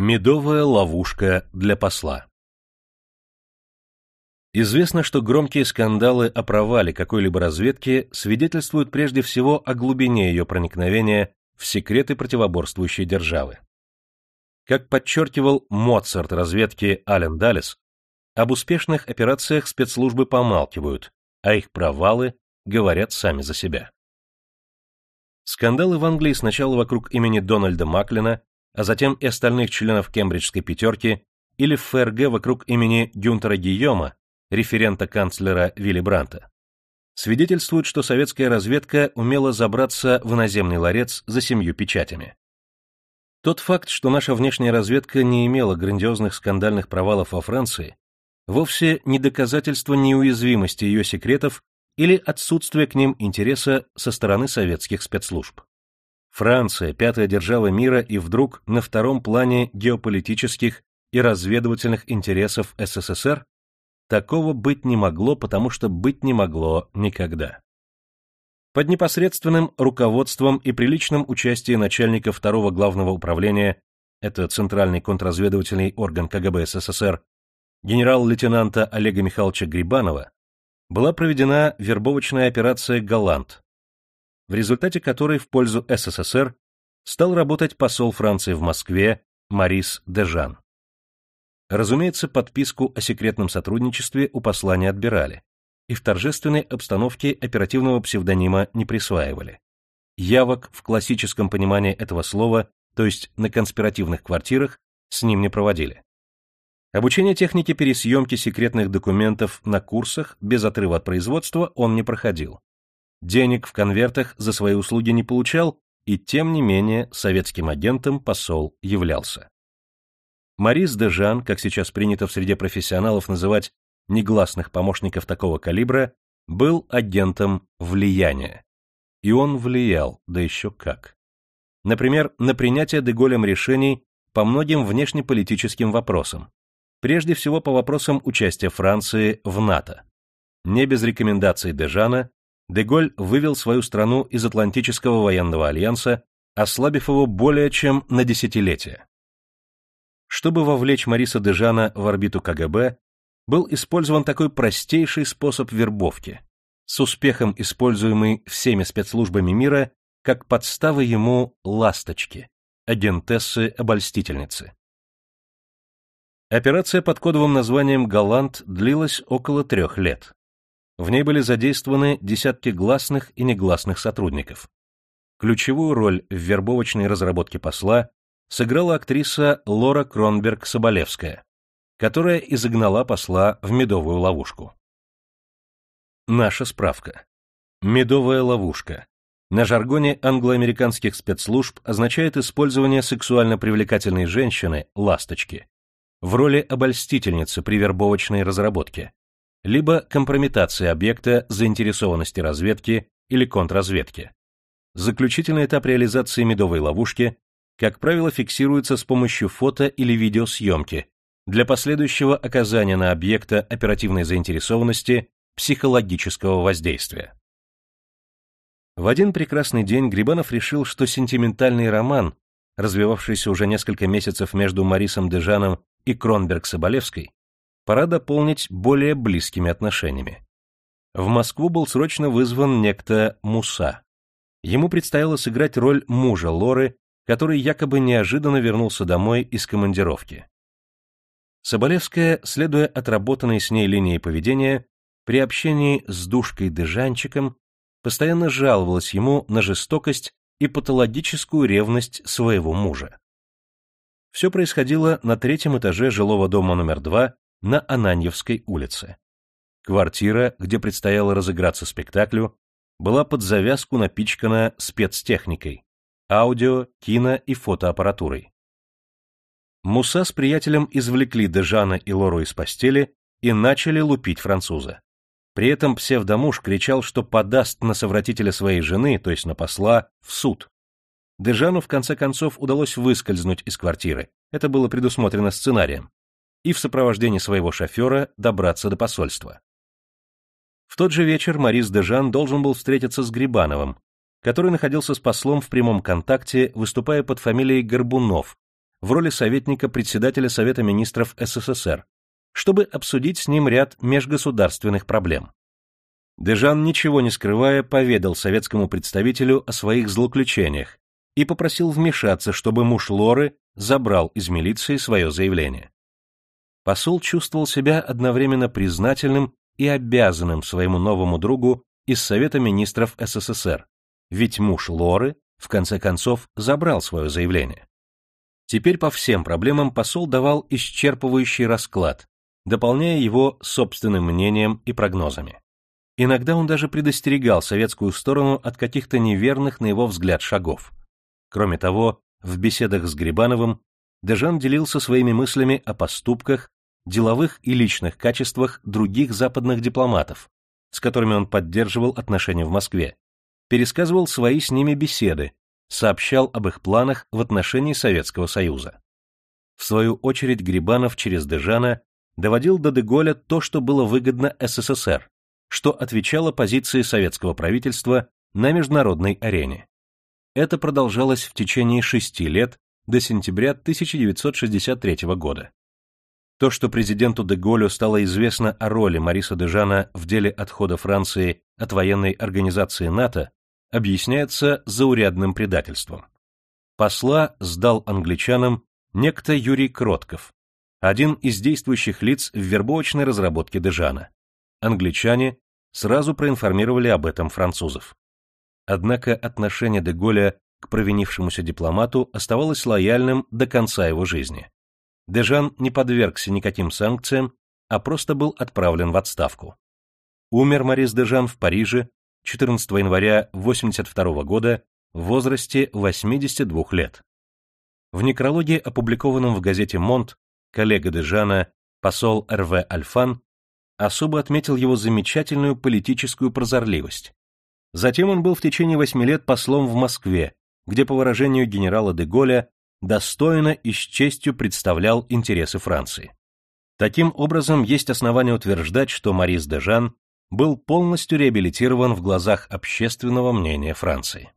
Медовая ловушка для посла Известно, что громкие скандалы о провале какой-либо разведки свидетельствуют прежде всего о глубине ее проникновения в секреты противоборствующей державы. Как подчеркивал Моцарт разведки Ален Даллес, об успешных операциях спецслужбы помалкивают, а их провалы говорят сами за себя. Скандалы в Англии сначала вокруг имени Дональда Маклина, а затем и остальных членов Кембриджской пятерки, или в ФРГ вокруг имени Гюнтера Гийома, референта канцлера Вилли Бранта, свидетельствуют, что советская разведка умела забраться в иноземный ларец за семью печатями. Тот факт, что наша внешняя разведка не имела грандиозных скандальных провалов во Франции, вовсе не доказательство неуязвимости ее секретов или отсутствия к ним интереса со стороны советских спецслужб. Франция, пятая держава мира и вдруг на втором плане геополитических и разведывательных интересов СССР? Такого быть не могло, потому что быть не могло никогда. Под непосредственным руководством и приличным участием начальника второго главного управления, это Центральный контрразведывательный орган КГБ СССР, генерал-лейтенанта Олега Михайловича Грибанова, была проведена вербовочная операция «Голланд», в результате которой в пользу СССР стал работать посол Франции в Москве Марис Дежан. Разумеется, подписку о секретном сотрудничестве у посла не отбирали, и в торжественной обстановке оперативного псевдонима не присваивали. Явок в классическом понимании этого слова, то есть на конспиративных квартирах, с ним не проводили. Обучение технике пересъемки секретных документов на курсах без отрыва от производства он не проходил. Денег в конвертах за свои услуги не получал, и тем не менее советским агентом посол являлся. Марис Дежан, как сейчас принято в среде профессионалов называть негласных помощников такого калибра, был агентом влияния. И он влиял, да еще как. Например, на принятие Деголем решений по многим внешнеполитическим вопросам, прежде всего по вопросам участия Франции в НАТО. Не без рекомендаций Дежана, Деголь вывел свою страну из Атлантического военного альянса, ослабив его более чем на десятилетие. Чтобы вовлечь Мариса Дежана в орбиту КГБ, был использован такой простейший способ вербовки, с успехом используемый всеми спецслужбами мира как подстава ему ласточки, агентессы-обольстительницы. Операция под кодовым названием «Голланд» длилась около трех лет. В ней были задействованы десятки гласных и негласных сотрудников. Ключевую роль в вербовочной разработке посла сыграла актриса Лора Кронберг-Соболевская, которая изогнала посла в медовую ловушку. Наша справка. Медовая ловушка. На жаргоне англоамериканских спецслужб означает использование сексуально привлекательной женщины, ласточки, в роли обольстительницы при вербовочной разработке, либо компрометация объекта заинтересованности разведки или контрразведки. Заключительный этап реализации медовой ловушки, как правило, фиксируется с помощью фото или видеосъемки для последующего оказания на объекта оперативной заинтересованности психологического воздействия. В один прекрасный день Грибанов решил, что сентиментальный роман, развивавшийся уже несколько месяцев между Марисом Дежаном и Кронберг-Соболевской, пора дополнить более близкими отношениями. В Москву был срочно вызван некто Муса. Ему предстояло сыграть роль мужа Лоры, который якобы неожиданно вернулся домой из командировки. Соболевская, следуя отработанной с ней линии поведения, при общении с душкой-дыжанчиком постоянно жаловалась ему на жестокость и патологическую ревность своего мужа. Все происходило на третьем этаже жилого дома номер два на Ананьевской улице. Квартира, где предстояло разыграться спектаклю, была под завязку напичкана спецтехникой, аудио, кино и фотоаппаратурой. Муса с приятелем извлекли Дежана и Лору из постели и начали лупить француза. При этом псевдомуж кричал, что подаст на совратителя своей жены, то есть на посла, в суд. Дежану в конце концов удалось выскользнуть из квартиры, это было предусмотрено сценарием, и в сопровождении своего шофера добраться до посольства. В тот же вечер Марис Дежан должен был встретиться с Грибановым, который находился с послом в прямом контакте, выступая под фамилией Горбунов, в роли советника председателя Совета министров СССР, чтобы обсудить с ним ряд межгосударственных проблем. Дежан, ничего не скрывая, поведал советскому представителю о своих злоключениях и попросил вмешаться, чтобы муж Лоры забрал из милиции свое заявление. Посол чувствовал себя одновременно признательным и обязанным своему новому другу из Совета министров СССР, ведь муж Лоры, в конце концов, забрал свое заявление. Теперь по всем проблемам посол давал исчерпывающий расклад, дополняя его собственным мнением и прогнозами. Иногда он даже предостерегал советскую сторону от каких-то неверных, на его взгляд, шагов. Кроме того, в беседах с Грибановым Дежан делился своими мыслями о поступках, деловых и личных качествах других западных дипломатов, с которыми он поддерживал отношения в Москве, пересказывал свои с ними беседы, сообщал об их планах в отношении Советского Союза. В свою очередь Грибанов через Дежана доводил до Деголя то, что было выгодно СССР, что отвечало позиции советского правительства на международной арене. Это продолжалось в течение шести лет до сентября 1963 года. То, что президенту де Голлю стало известно о роли Мариса Дежана в деле отхода Франции от военной организации НАТО, объясняется заурядным предательством. Посла сдал англичанам некто Юрий Кротков, один из действующих лиц в вербовочной разработке Дежана. Англичане сразу проинформировали об этом французов. Однако отношение де Голля к провинившемуся дипломату оставалось лояльным до конца его жизни. Дежан не подвергся никаким санкциям, а просто был отправлен в отставку. Умер Морис Дежан в Париже 14 января 1982 года в возрасте 82 лет. В некрологе, опубликованном в газете «Монт», коллега Дежана, посол Р.В. Альфан, особо отметил его замечательную политическую прозорливость. Затем он был в течение восьми лет послом в Москве, где, по выражению генерала де Голля, достойно и с честью представлял интересы Франции. Таким образом, есть основания утверждать, что Марис Дежан был полностью реабилитирован в глазах общественного мнения Франции.